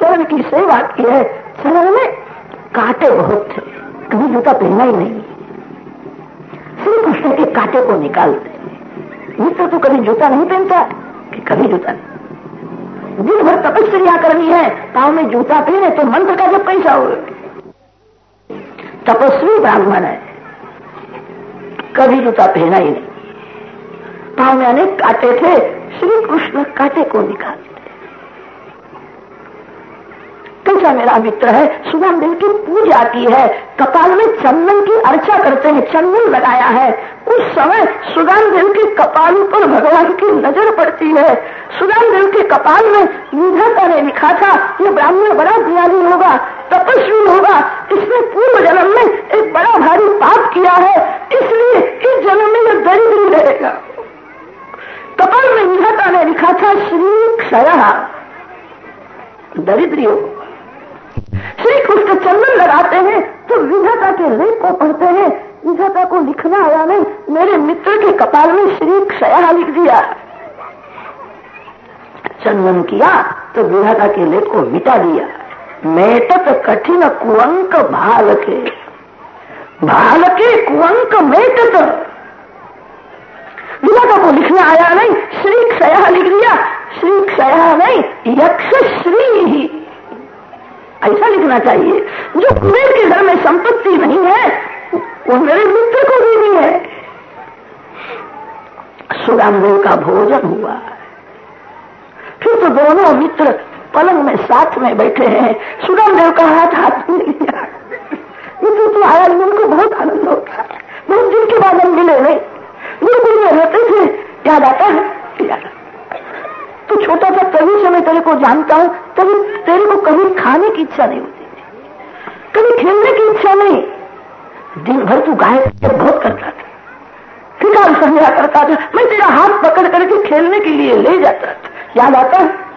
चरण की सेवा की है, चरण में कांटे बहुत थे कभी जूता पहना ही नहीं। श्री कृष्ण के कांटे को निकालते मित्र तो कभी जूता नहीं पहनता कि कभी जूता नहीं। दिन भर तपस्या करनी है, पाँव में जूता पहने तो मंत्र का जब पैसा हो तपस्वी ब्राह्मण है, कभी जूता पहना ही नहीं। पाँव में अनेक कांटे थे श्री कृष्ण काटे को निकाल कैसा मेरा मित्र है? सुबह दिन की पूजा की है। कपाल में चंदन की अर्चा करते हैं, चंदन लगाया है। उस समय सुदान देव के कपाल पर भगवान की नज़र पड़ती है। सुदान देव के कपाल में विधाता ने लिखा था। ये ब्राह्मण बड़ा ज्ञानी होगा, तपस्वी होगा। इसने पूर्व जन्म में एक बड़ा भारी पाप किया है। इसलिए इस जन्म में यह दरिद्री रहेगा कपाल में विधाता ने लिखा था श्री क्षय दरिद्री होगा श्री कृष्ण चंदन लगाते हैं तो विधाता के लेख को पढ़ते हैं। विधाता को लिखना आया नहीं, मेरे मित्र के कपाल में श्री क्षया लिख दिया। चंदन किया तो विधाता के लेख को मिटा दिया। मेटत कठिन कुअंक भाल के भाल के कुअंक मेटत विधाता को लिखना आया नहीं, श्री क्षया लिख दिया। श्री क्षया नहीं यक्ष श्री ही ऐसा लिखना चाहिए। जो कुबेर के घर में संपत्ति नहीं है, वो मेरे मित्र को भी नहीं है। सुरामदेव का भोजन हुआ। फिर तो दोनों मित्र पलंग में साथ में बैठे हैं। सुरामदेव का हाथ हाथ में मित्र तो आया उनको बहुत आनंद होता है। बहुत दिन के बाद हम मिले नहीं गुरुकुल में रहते थे याद आता है याद आता तो छोटा सा तभी से मैं तेरे को जानता हूँ, तभी तेरे को कभी खाने की इच्छा नहीं होती। कभी खेलने की इच्छा नहीं। दिन भर तू गाय बहुत करता था। फिकार समझा करता था। मैं तेरा हाथ पकड़ करके खेलने के लिए ले जाता था। याद आता है?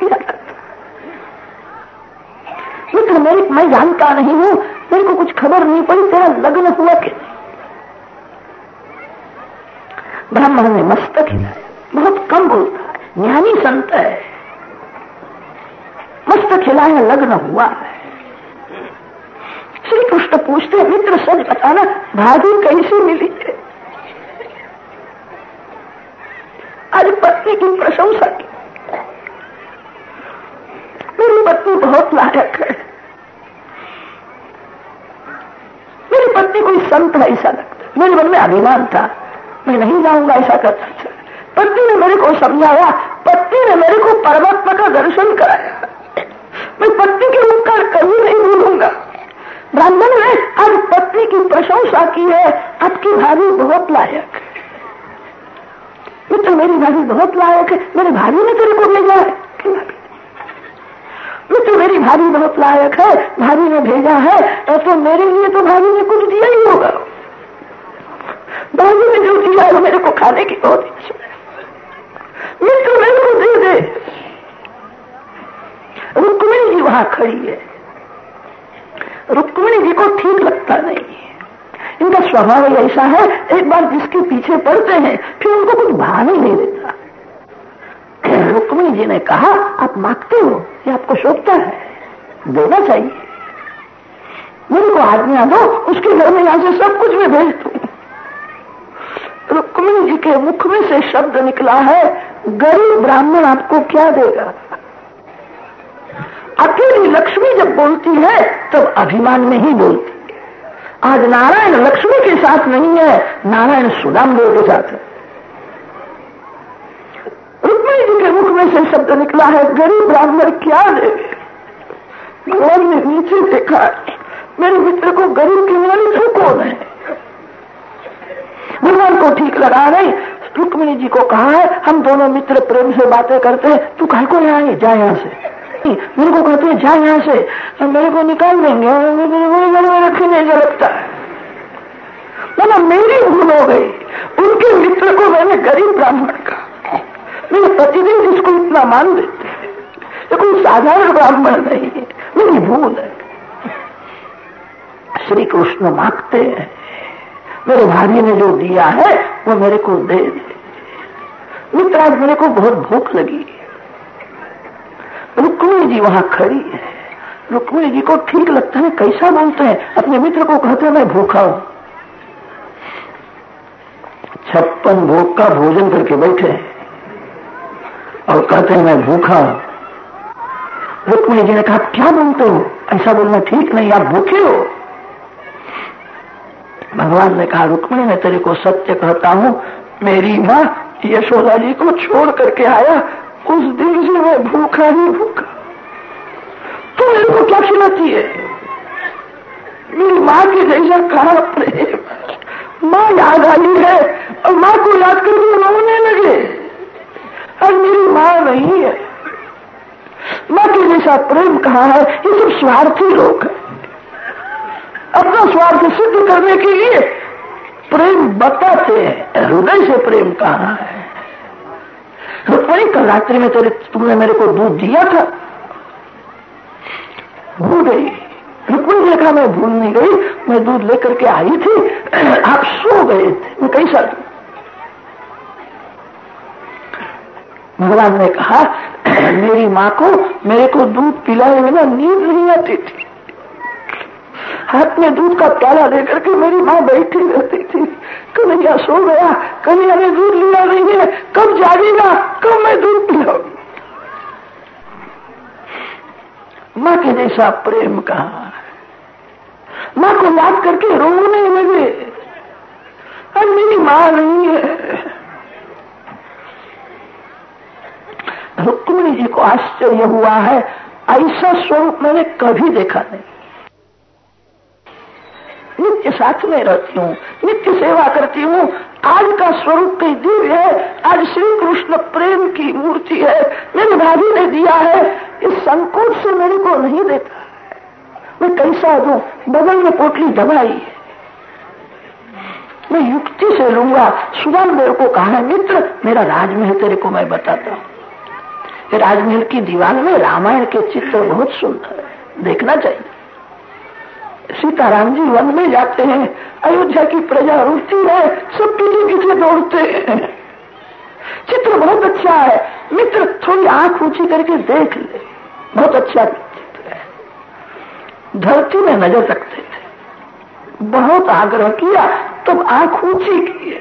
मित्र मेरी मैं जानता नहीं हूँ। मेरे को कुछ खबर नहीं पड़ी। तेरा लग्न हुआ कि ब्राह्मण ने मस्तक हिलाया। बहुत कम बोलता है। ज्ञानी संत है। मस्तक हिलाया लग्न हुआ है। श्री कृष्ण पूछते मित्र सच बताना भाभी कैसे मिली? है आज पत्नी की प्रशंसा की। मेरी पत्नी बहुत लायक है। मेरी पत्नी कोई संत है, ऐसा लगता मेरे मन में अभिमान था। मैं नहीं जाऊँगा, ऐसा करता पत्नी ने मेरे को समझाया, पत्नी ने मेरे को परमात्मा का दर्शन कराया। मैं पत्नी के उपकार कभी नहीं भूलूँगा। ब्राह्मण ने आज पत्नी की प्रशंसा की है। आपकी भाभी बहुत लायक मित्र, मेरी भाभी बहुत लायक है। मेरे भाभी ने तेरे को भेजा है। मित्र, मेरी भाभी बहुत लायक है। भाभी ने भेजा है। तो मेरे लिए तो भाभी ने कुछ दिया ही होगा। भाभी ने जो दिया है मेरे को खाने की बहुत इच्छा मित्र, मेरे को दे दे। रुक्मिणी जी वहाँ खड़ी है। रुक्मिणी जी को ठीक लगता नहीं है। इनका स्वभाव ऐसा है, एक बार जिसके पीछे पड़ते हैं, फिर उनको कुछ भान ही नहीं देता। रुक्मिणी जी ने कहा, आप मांगते हो, ये आपको शोभता है, देना चाहिए। मेरे को आज्ञा दो, उसके घर में यहाँ से सब कुछ मैं भेज दू। रुक्मिणी जी के मुख में से शब्द निकला है, गरीब ब्राह्मण आपको क्या देगा? अकेली लक्ष्मी जब बोलती है, तब अभिमान में ही बोलती है। आज नारायण लक्ष्मी के साथ नहीं है, नारायण सुदाम देव के साथ है। रुक्मिणी जी के मुख में से शब्द निकला है, गरीब ब्राह्मण, क्या दे ने नीचे देखा, मेरे मित्र को गरीब की मानी तो कौन है? भगवान को ठीक लगा नहीं, रुक्मिणी जी को कहा है, हम दोनों मित्र प्रेम से बातें करते हैं, तू कह को यहाँ जा यहाँ से। मेरे को कहते हैं जा यहाँ से। और मेरे को निकाल देंगे और मेरे घर में रखने जो लगता है। बोला, मेरी भूल हो गई। उनके मित्र को मैंने गरीब ब्राह्मण का मेरे प्रतिदिन जिसको इतना मान देते ये कोई साधारण ब्राह्मण नहीं है, मेरी भूल है। श्री कृष्ण मांगते हैं, मेरे भाई ने जो दिया है, वो मेरे को दे दे। मित्र आज मेरे को बहुत भूख लगी रुक्मिणी जी वहाँ खड़ी है। रुक्मिणी जी को ठीक लगता है, कैसा बोलते हैं? अपने मित्र को कहते हैं, मैं भूखा हूँ। छप्पन भोग का भोजन करके बैठे और कहते हैं, मैं भूखा हूँ। रुक्मिणी जी ने कहा, क्या बोलते हो? ऐसा बोलना ठीक नहीं, आप भूखे हो। भगवान ने कहा, रुक्मिणी, मैं तेरे को सत्य कहता हूँ, मेरी माँ यशोदा जी को छोड़ करके आया उस दिन से मैं भूखा ही भूखा। तो मेरे को क्या खिलाती है? मेरी माँ के जैसा कहा प्रेम। माँ याद आई है और माँ को याद करके रोने लगे। और मेरी माँ नहीं है। माँ के जैसा प्रेम कहा है? ये सब स्वार्थी लोग हैं। अपना स्वार्थ सिद्ध करने के लिए प्रेम बताते हैं। हृदय से प्रेम कहा है? रुक्मणी कल रात्रि में तेरे तुमने मेरे को दूध दिया था। भूल गई। रुक्मणी ने कहा, मैं भूल नहीं गई। मैं दूध लेकर के आई थी। आप सो गए थे। मैं कैसा भगवान ने कहा, मेरी माँ को मेरे को दूध पिलाए बिना नींद नहीं आती थी। हाथ में दूध का प्याला लेकर के मेरी माँ बैठी रहती थी। कन्हैया सो गया। कन्हैया ने दूध लिया नहीं है। कब जागेगा? कब मैं दूध पिलाऊँगी? माँ के जैसा प्रेम कहा माँ को याद करके रोने लगे। अब मेरी माँ नहीं है। रुक्मिणी जी को आश्चर्य हुआ है। ऐसा स्वरूप मैंने कभी देखा नहीं। नित्य साथ में रहती हूँ, नित्य सेवा करती हूँ। आज का स्वरूप कई दिव्य है, आज श्री कृष्ण प्रेम की मूर्ति है, मेरे भाभी ने दिया है। इस संकोच से मेरे को नहीं देता मैं कैसा दू? बगल में पोटली दबाई है। मैं युक्ति से लूँगा। सुबह मेरे को कहा है मित्र, मेरा राजमहल तेरे को मैं बताता हूँ। राजमहल की दीवार में रामायण के चित्र बहुत सुंदर है। देखना चाहिए। सीताराम जी वन में जाते हैं। अयोध्या की प्रजा रुचती है। सब पीछे पीछे दौड़ते हैं। चित्र बहुत अच्छा है। मित्र, थोड़ी आँख ऊँची करके देख ले। बहुत अच्छा चित्र है। धरती में नज़र रखते थे बहुत आग्रह किया, तब आँख ऊँची की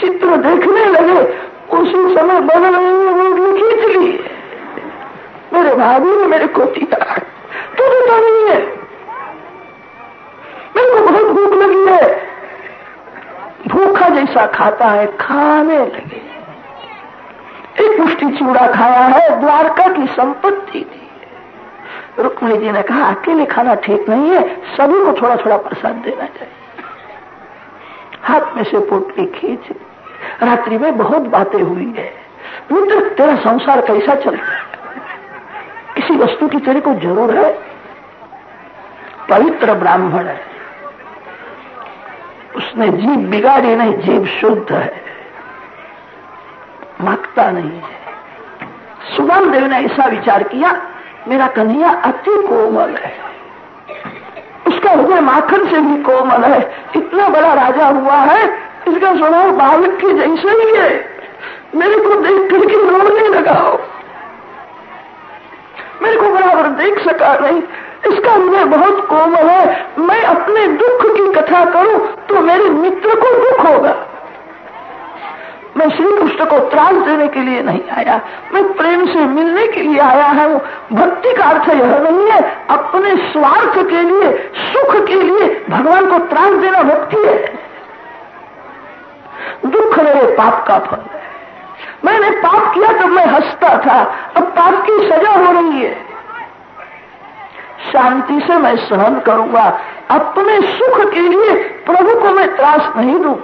चित्र देखने लगे। उसी समय बदल खींच ली मेरे भाभी ने मेरे को दिया। तो नहीं है मेरे को बहुत भूख लगी भूखा जैसा खाता है, खाने लगे। एक मुष्टि चूड़ा खाया है, द्वारका की संपत्ति। थी रुक्मणी जी ने कहा, अकेले खाना ठीक नहीं है, सभी को थोड़ा थोड़ा प्रसाद देना चाहिए। हाथ में से पोटली खींच, रात्रि में बहुत बातें हुई है। मित्र, तेरा संसार कैसा चलता है? किसी वस्तु की तेरे को ज़रूर है? पवित्र ब्राह्मण है। उसने जीव बिगाड़ी नहीं, जीव शुद्ध है। माँगता नहीं है। सुगम देव ने ऐसा विचार किया, मेरा कन्हैया अति कोमल है। उसका हृदय माखन से भी कोमल है। इतना बड़ा राजा हुआ है, इसका स्वभाव बालक के जैसे ही है। मेरे को देख करके रोने लगाओ मेरे को बराबर देख सका नहीं इसका हृदय बहुत कोमल है। मैं अपने दुख की कथा करूँ तो मेरे मित्र को दुख होगा। मैं श्री कृष्ण को त्रास देने के लिए नहीं आया। मैं प्रेम से मिलने के लिए आया हूँ। भक्ति का अर्थ यह नहीं है, अपने स्वार्थ के लिए, सुख के लिए भगवान को त्रास देना भक्ति है। दुख मेरे पाप का फल है। मैंने पाप किया तब मैं हंसता था। अब पाप की सजा हो रही है। शांति से मैं सहन करूँगा। अपने सुख के लिए प्रभु को मैं त्रास नहीं दू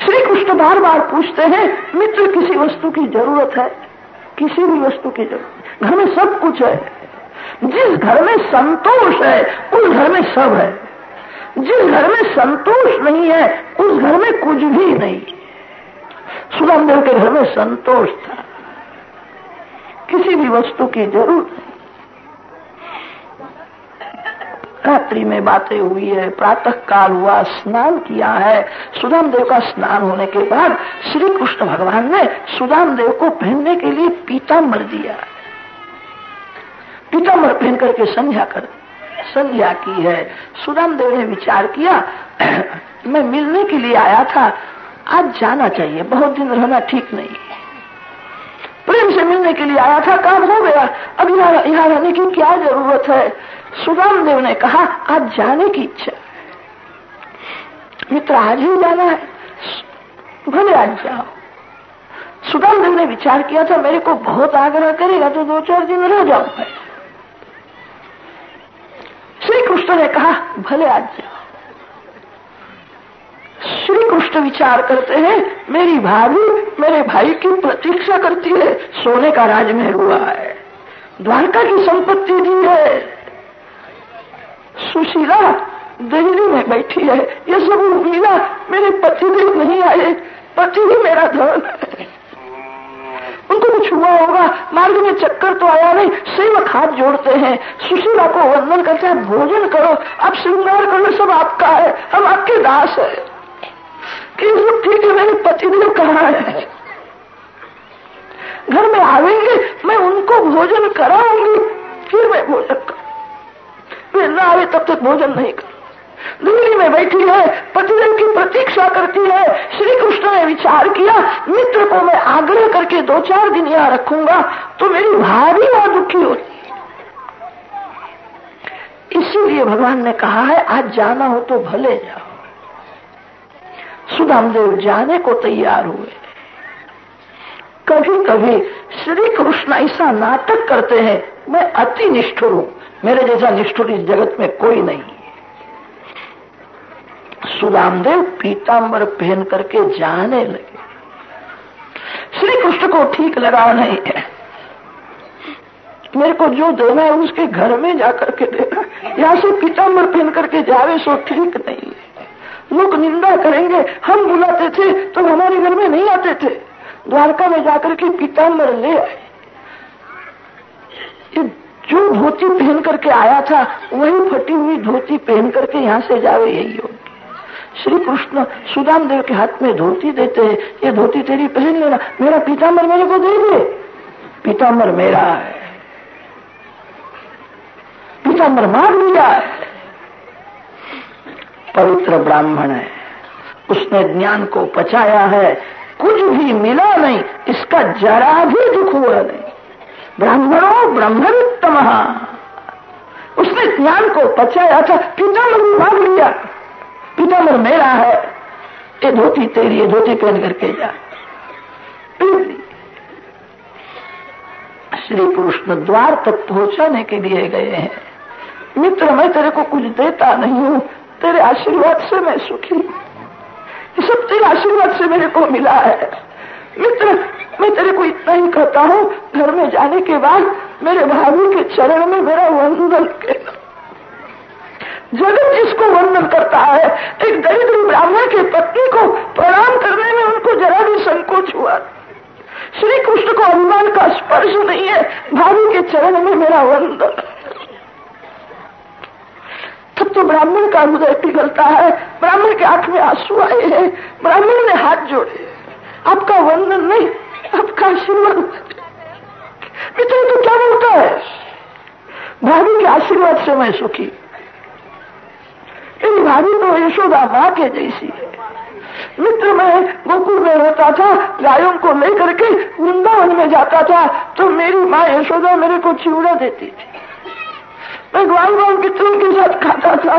श्री कृष्ण बार बार पूछते हैं, मित्र, किसी वस्तु की ज़रूरत है? किसी भी वस्तु की ज़रूरत घर में सब कुछ है। जिस घर में संतोष है, उस घर में सब है। जिस घर में संतोष नहीं है, उस घर में कुछ भी नहीं। सुदाम के घर में संतोष था। किसी भी वस्तु की ज़रूरत नहीं रात्रि में बातें हुई है प्रातः काल हुआ, स्नान किया है। सुदाम देव का स्नान होने के बाद श्री कृष्ण भगवान ने सुदाम देव को पहनने के लिए पीताम्बर दिया। पीताम्बर पहन करके संध्या कर, संध्या की है। सुदाम देव ने विचार किया, मैं मिलने के लिए आया था, आज जाना चाहिए, बहुत दिन रहना ठीक नहीं। प्रेम से मिलने के लिए आया था, काम हो गया। अब यहाँ यहाँ रहने की क्या ज़रूरत है? सुदाम देव ने कहा, आज जाने की इच्छा मित्र, आज ही जाना है। भले आज जाओ। सुदाम देव ने विचार किया था, मेरे को बहुत आग्रह करेगा तो दो चार दिन रह जाऊँगा श्री कृष्ण ने कहा, भले आज जाओ। श्री कृष्ण विचार करते हैं, मेरी भाभी मेरे भाई की प्रतीक्षा करती है, सोने का राजमहल हुआ है। द्वारका की संपत्ति दी है। सुशीला, दिल्ली में बैठी है। ये सब उम्मीदा मेरे पति भी नहीं आए। पति ही मेरा धन उनको कुछ हुआ होगा, मार्ग में चक्कर तो आया नहीं, सेवक हाथ जोड़ते हैं। सुशीला को वंदन करते हैं, भोजन करो। आप श्रृंगार करो सब आपका है, हम आपके दास है। कि ठीक है, मेरे पतिदेव कहा है? घर में आवेंगे, मैं उनको भोजन कराऊँगी, फिर मैं भोजन करूँ न आवे तब तक भोजन नहीं कर। दिल्ली में बैठी है, पतिदेव की प्रतीक्षा करती है श्री कृष्ण ने विचार किया, मित्र को मैं आग्रह करके दो चार दिन यहाँ रखूँगा तो मेरी भाभी वहाँ दुखी होती इसीलिए भगवान ने कहा है, आज जाना हो तो भले जाओ। सुदामदेव जाने को तैयार हुए। कभी कभी श्री कृष्ण ऐसा नाटक करते हैं, मैं अति निष्ठुर हूँ। मेरे जैसा निष्ठुर इस जगत में कोई नहीं। है सुदामदेव पीताम्बर पहन करके जाने लगे। श्री कृष्ण को ठीक लगा नहीं है। मेरे को जो देना है उसके घर में जाकर के देना यहाँ से पीताम्बर पहन करके जावे सो ठीक नहीं है। लोग निंदा करेंगे, हम बुलाते थे तो हमारे घर में नहीं आते थे। द्वारका में जाकर के पीताम्बर ले आए। जो धोती पहन करके आया था, वही फटी हुई धोती पहन करके यहाँ से जावे यही होगी श्री कृष्ण सुदाम देव के हाथ में धोती देते हैं, ये धोती तेरी पहन लेना, मेरा पीताम्बर मेरे को दे दे। पीताम्बर मेरा है। पीताम्बर मार लिया है। पवित्र ब्राह्मण है। उसने ज्ञान को पचाया है। कुछ भी मिला नहीं, इसका जरा भी दुख हुआ नहीं। ब्राह्मणों ब्रह्मोत्तम उसने ज्ञान को पचाया। था पीताम्बर मार लिया। पीताम्बर मेरा है। ये धोती तेरी धोती पहन करके जा। श्री कृष्ण द्वार तक पहुँचाने के लिए गए हैं। मित्र, मैं तेरे को कुछ देता नहीं हूँ। तेरे आशीर्वाद से मैं सुखी ये सब तेरे आशीर्वाद से मेरे को मिला है। मित्र, मैं तेरे को इतना ही कहता हूँ। घर में जाने के बाद मेरे भाभी के चरण में मेरा वंदन करना जगत जिसको वंदन करता है, एक दरिद्र ब्राह्मण के पत्नी को प्रणाम करने में उनको जरा भी संकोच हुआ। श्री कृष्ण को अभिमान का स्पर्श नहीं है, भाभी के चरण में मेरा वंदन तब तो ब्राह्मण का हृदय पिघलता है, ब्राह्मण के आँख में आँसू आए हैं, ब्राह्मण ने हाथ जोड़े। आपका वंदन नहीं, आपका आशीर्वाद। मित्र तो क्या बोलता है? भाभी के आशीर्वाद से मैं सुखी। मेरी भाभी तो यशोदा माँ के जैसी है। मित्र में गोकुल में रहता था, गायों को लेकर के वृंदावन में जाता था तो मेरी माँ यशोदा मेरे को चिवड़ा देती थी। मैं ग्वाल ग्वाल मित्रों के साथ खाता था।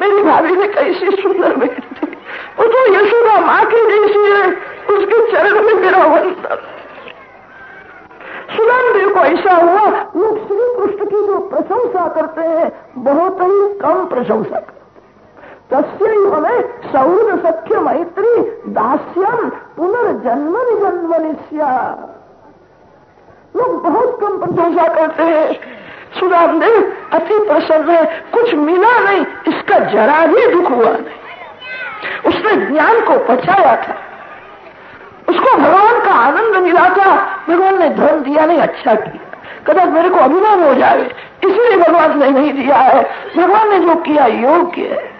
मेरी भाभी ने कैसी सुंदर बेटी थी वो तो यशोदा माँ की जैसी है। उसके चरण में मेरा वंदन। सुदाम देव को ऐसा हुआ लोग श्री कृष्ण की जो प्रशंसा करते हैं बहुत ही कम प्रशंसा करते तस्व में सौर सख्य मैत्री दास्यम पुनर्जन्म जन्म लोग बहुत कम प्रशंसा करते हैं सुदामदेव अति प्रसन्न है, कुछ मिला नहीं, इसका जरा भी दुख हुआ नहीं। उसने ज्ञान को पचाया था। भगवान का आनंद मिला था। भगवान ने धन दिया नहीं अच्छा किया। कदम मेरे को अभिमान हो जाए, इसलिए भगवान ने नहीं दिया है। भगवान ने जो किया, योग्य है।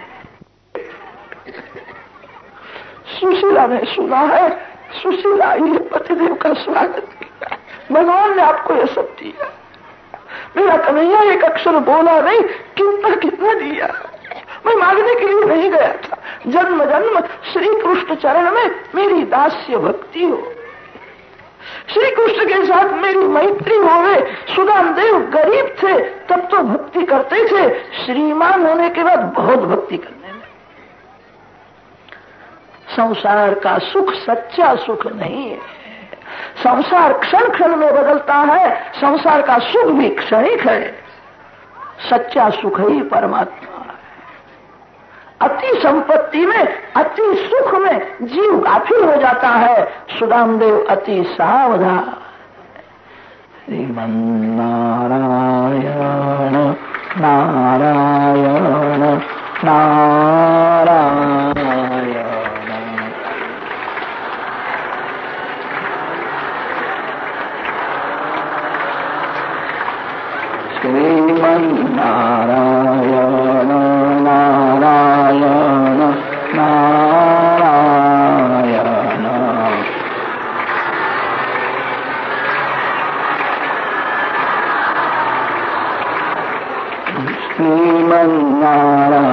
सुशीला ने सुना है। सुशीला ये पतिदेव का स्वागत किया। भगवान ने आपको ये सब दिया। मेरा कन्हैया एक अक्षर बोला नहीं, कितना कितना दिया। मैं मांगने के लिए नहीं गया था। जन्म जन्म श्री कृष्ण चरण में मेरी दास्य भक्ति हो। श्री कृष्ण के साथ मेरी मैत्री हो गए सुदाम देव गरीब थे, तब तो भक्ति करते थे। श्रीमान होने के बाद बहुत भक्ति करने में संसार का सुख सच्चा सुख नहीं है। संसार क्षण क्षण में बदलता है। संसार का सुख भी क्षणिक है। सच्चा सुख ही परमात्मा अति संपत्ति में, अति सुख में जीव गाफिल हो जाता है। सुदामदेव अति सावधान श्रीमन नारायण नारायण नारायण नारायण। नारायण नारायण श्रीमन्नारायण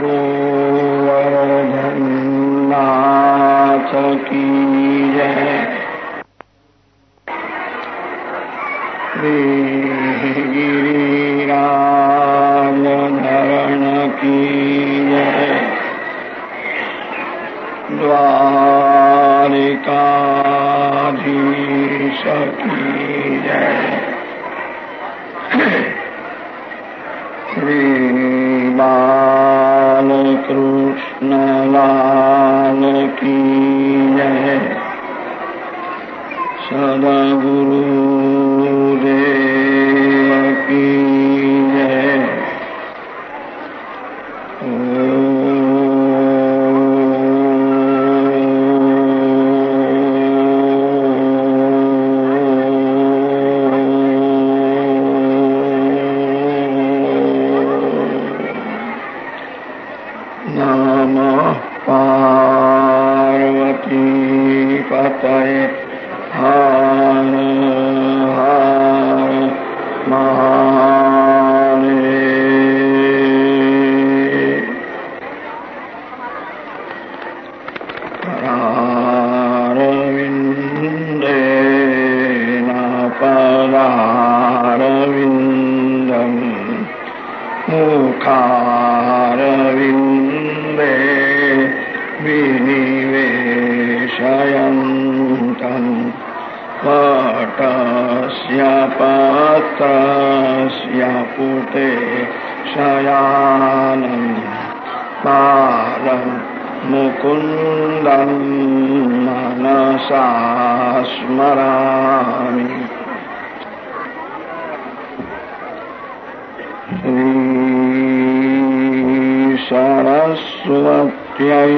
गोवर्धन्नाथ सरस्वत्यै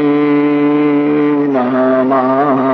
नमः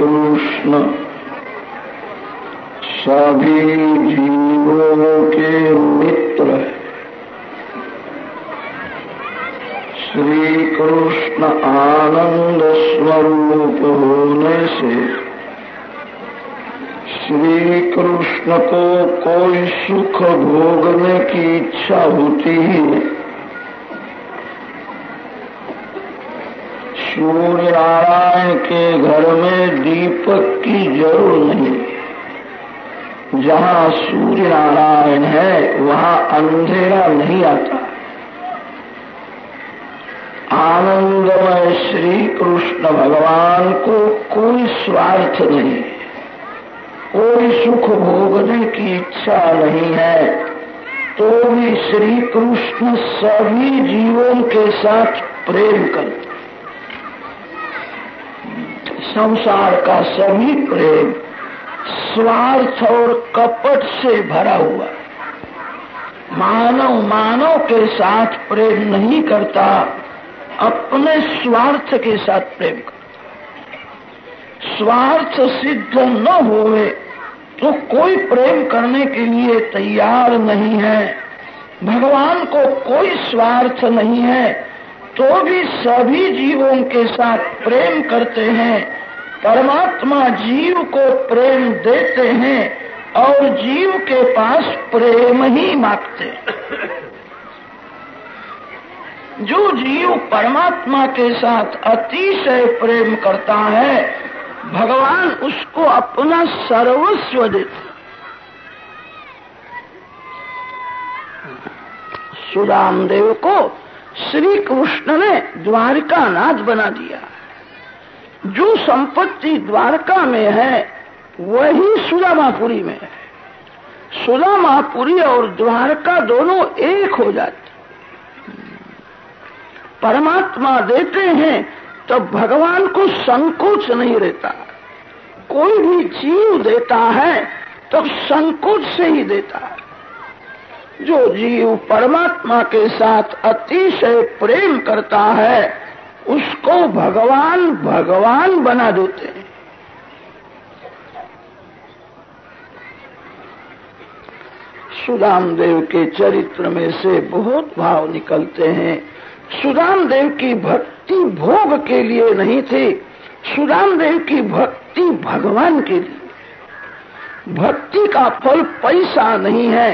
श्रीकृष्ण सभी जीवों के मित्र श्री कृष्ण आनंद स्वरूप होने से श्री कृष्ण को कोई सुख भोगने की इच्छा होती ही नहीं। सूर्य नारायण के घर में दीपक की ज़रूर नहीं। जहाँ सूर्य नारायण है, वहाँ अंधेरा नहीं आता। आनंदमय श्री कृष्ण भगवान को कोई स्वार्थ नहीं। कोई सुख भोगने की इच्छा नहीं है। तो भी श्री कृष्ण सभी जीवों के साथ प्रेम करते संसार का सभी प्रेम, स्वार्थ और कपट से भरा हुआ। मानव मानव के साथ प्रेम नहीं करता, अपने स्वार्थ के साथ प्रेम करता। स्वार्थ सिद्ध न होवे तो कोई प्रेम करने के लिए तैयार नहीं है। भगवान को कोई स्वार्थ नहीं है तो भी सभी जीवों के साथ प्रेम करते हैं। परमात्मा जीव को प्रेम देते हैं और जीव के पास प्रेम ही मांगते जो जीव परमात्मा के साथ अतिशय प्रेम करता है, भगवान उसको अपना सर्वस्व देते सुदाम देव को श्री कृष्ण ने द्वारका नाथ बना दिया। जो संपत्ति द्वारका में है, वही सुदामापुरी में है। सुदामापुरी और द्वारका दोनों एक हो जाते परमात्मा देते हैं तो भगवान को संकोच नहीं रहता। कोई भी जीव देता है तो संकोच से ही देता है। जो जीव परमात्मा के साथ अतिशय प्रेम करता है उसको भगवान भगवान बना देते हैं। सुदाम देव के चरित्र में से बहुत भाव निकलते हैं। सुदाम देव की भक्ति भोग के लिए नहीं थी सुदाम देव की भक्ति भगवान के लिए। भक्ति का फल पैसा नहीं है,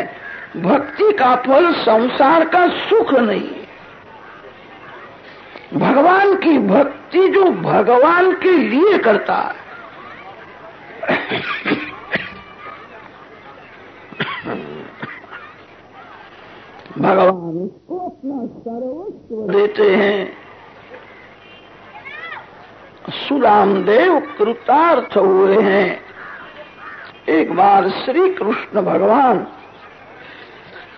भक्ति का फल संसार का सुख नहीं है। भगवान की भक्ति जो भगवान के लिए करता है। भगवान उसको अपना सर्वस्व देते हैं। सुदाम देव कृतार्थ हुए हैं। एक बार श्री कृष्ण भगवान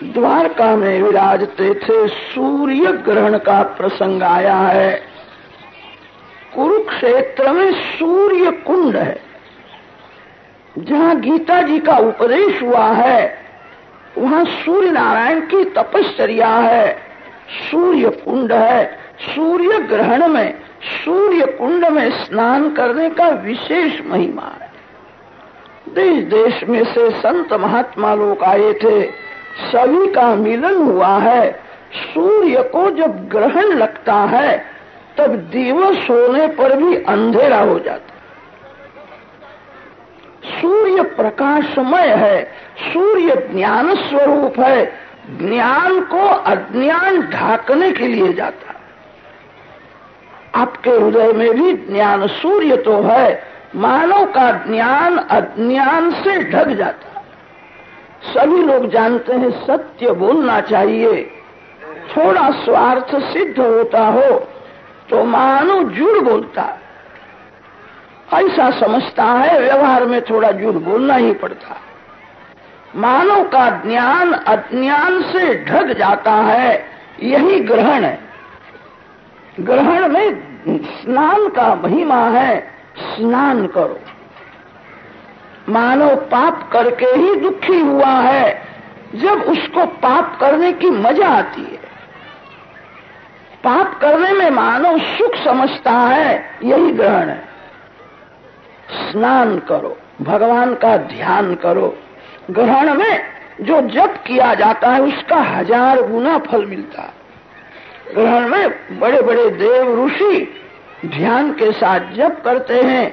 द्वारका में विराजते थे, सूर्य ग्रहण का प्रसंग आया है। कुरुक्षेत्र में सूर्य कुंड है। जहाँ गीता जी का उपदेश हुआ है, वहाँ सूर्य नारायण की तपश्चर्या है। सूर्य कुंड है। सूर्य ग्रहण में, सूर्य कुंड में स्नान करने का विशेष महिमा है। देश देश में से संत महात्मा लोग आए थे। सभी का मिलन हुआ है। सूर्य को जब ग्रहण लगता है, तब दिवस होने पर भी अंधेरा हो जाता है। सूर्य प्रकाशमय है, सूर्य ज्ञान स्वरूप है, ज्ञान को अज्ञान ढाकने के लिए जाता आपके हृदय में भी ज्ञान सूर्य तो है, मानव का ज्ञान अज्ञान से ढक जाता सभी लोग जानते हैं सत्य बोलना चाहिए। थोड़ा स्वार्थ सिद्ध होता हो तो मानव जुड़ बोलता। ऐसा समझता है, व्यवहार में थोड़ा जुड़ बोलना ही पड़ता। मानव का ज्ञान अज्ञान से ढक जाता है, यही ग्रहण है। ग्रहण में स्नान का महिमा है, स्नान करो। मानव पाप करके ही दुखी हुआ है, जब उसको पाप करने की मज़ा आती है। पाप करने में मानव सुख समझता है, यही ग्रहण है। स्नान करो, भगवान का ध्यान करो। ग्रहण में जो जप किया जाता है, उसका हज़ार गुना फल मिलता है। ग्रहण में बड़े बड़े देव ऋषि ध्यान के साथ जप करते हैं।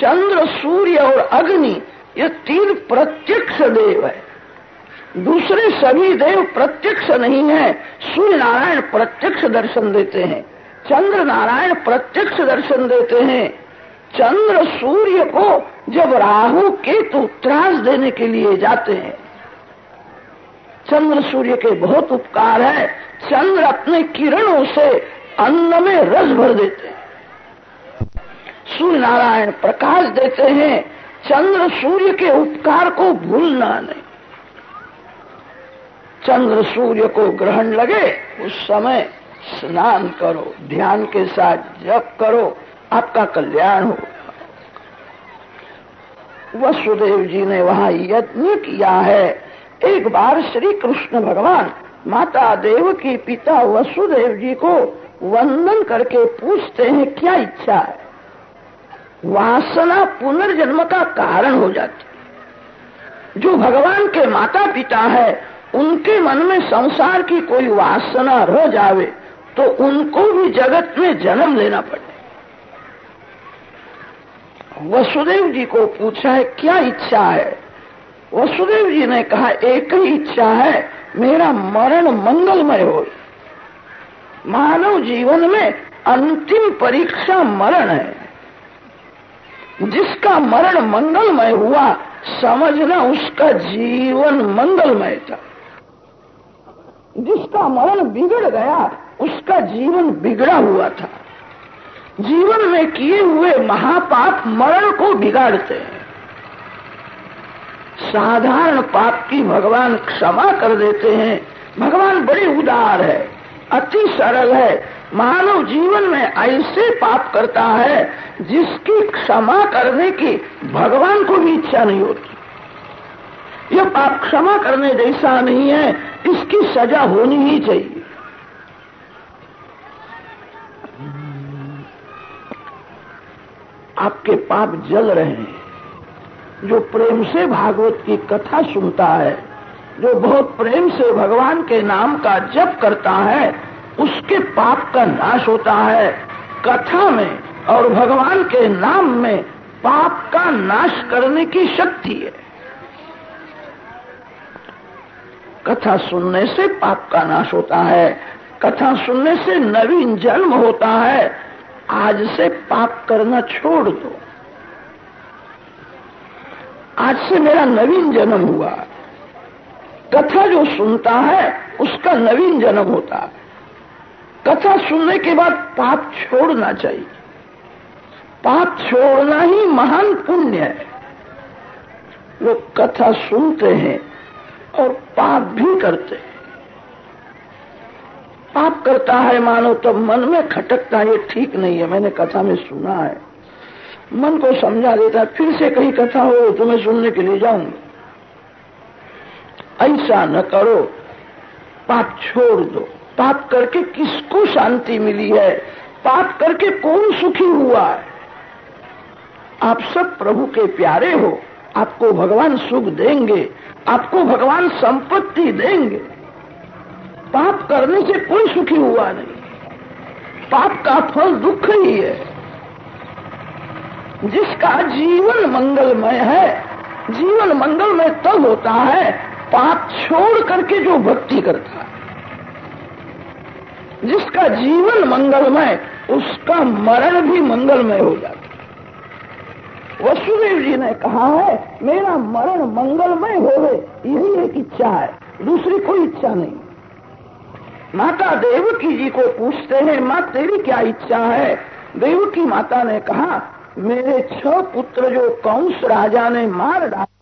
चंद्र, सूर्य और अग्नि ये तीन प्रत्यक्ष देव है। दूसरे सभी देव प्रत्यक्ष नहीं है। सूर्य नारायण प्रत्यक्ष दर्शन देते हैं। चंद्र नारायण प्रत्यक्ष दर्शन देते हैं। चंद्र सूर्य को जब राहु केतु त्रास देने के लिए जाते हैं, चंद्र सूर्य के बहुत उपकार है। चंद्र अपने किरणों से अन्न में रस भर देते हैं। सूर्य नारायण प्रकाश देते हैं। चंद्र सूर्य के उपकार को भूलना नहीं। चंद्र सूर्य को ग्रहण लगे, उस समय स्नान करो, ध्यान के साथ जप करो, आपका कल्याण हो। वसुदेव जी ने वहाँ यज्ञ किया है। एक बार श्री कृष्ण भगवान माता देव की पिता वसुदेव जी को वंदन करके पूछते हैं, क्या इच्छा है? वासना पुनर्जन्म का कारण हो जाती जो भगवान के माता पिता है, उनके मन में संसार की कोई वासना रह जावे तो उनको भी जगत में जन्म लेना पड़े। वसुदेव जी को पूछा है, क्या इच्छा है? वसुदेव जी ने कहा, एक ही इच्छा है, मेरा मरण मंगलमय हो। मानव जीवन में अंतिम परीक्षा मरण है। जिसका मरण मंगलमय हुआ, समझना उसका जीवन मंगलमय था। जिसका मरण बिगड़ गया, उसका जीवन बिगड़ा हुआ था। जीवन में किए हुए महापाप मरण को बिगाड़ते हैं। साधारण पाप की भगवान क्षमा कर देते हैं। भगवान बड़े उदार है। अति सरल है। मानव जीवन में ऐसे पाप करता है, जिसकी क्षमा करने की भगवान को भी इच्छा नहीं होती। यह पाप क्षमा करने जैसा नहीं है, इसकी सजा होनी ही चाहिए। आपके पाप जल रहे हैं। जो प्रेम से भागवत की कथा सुनता है जो बहुत प्रेम से भगवान के नाम का जप करता है, उसके पाप का नाश होता है। कथा में और भगवान के नाम में पाप का नाश करने की शक्ति है। कथा सुनने से पाप का नाश होता है। कथा सुनने से नवीन जन्म होता है। आज से पाप करना छोड़ दो। आज से मेरा नवीन जन्म हुआ। कथा जो सुनता है, उसका नवीन जन्म होता है। कथा सुनने के बाद पाप छोड़ना चाहिए। पाप छोड़ना ही महान पुण्य है। लोग कथा सुनते हैं और पाप भी करते हैं। पाप करता है, मानो तो मन में खटकता ये ठीक नहीं है, मैंने कथा में सुना है। मन को समझा देता है, फिर से कहीं कथा हो तो मैं सुनने के लिए जाऊँगा। ऐसा न करो। पाप छोड़ दो। पाप करके किसको शांति मिली है? पाप करके कौन सुखी हुआ है? आप सब प्रभु के प्यारे हो। आपको भगवान सुख देंगे। आपको भगवान संपत्ति देंगे। पाप करने से कोई सुखी हुआ नहीं। पाप का फल दुख ही है। जिसका जीवन मंगलमय है, जीवन मंगलमय तब होता है पाप छोड़ करके जो भक्ति करता है, जिसका जीवन मंगलमय, उसका मरण भी मंगलमय हो जाता वसुदेव जी ने कहा है, मेरा मरण मंगलमय हो गए यही एक इच्छा है, दूसरी कोई इच्छा नहीं। माता देवकी जी को पूछते हैं, माँ, तेरी क्या इच्छा है? देवकी माता ने कहा, मेरे छह पुत्र जो कंस राजा ने मार डाला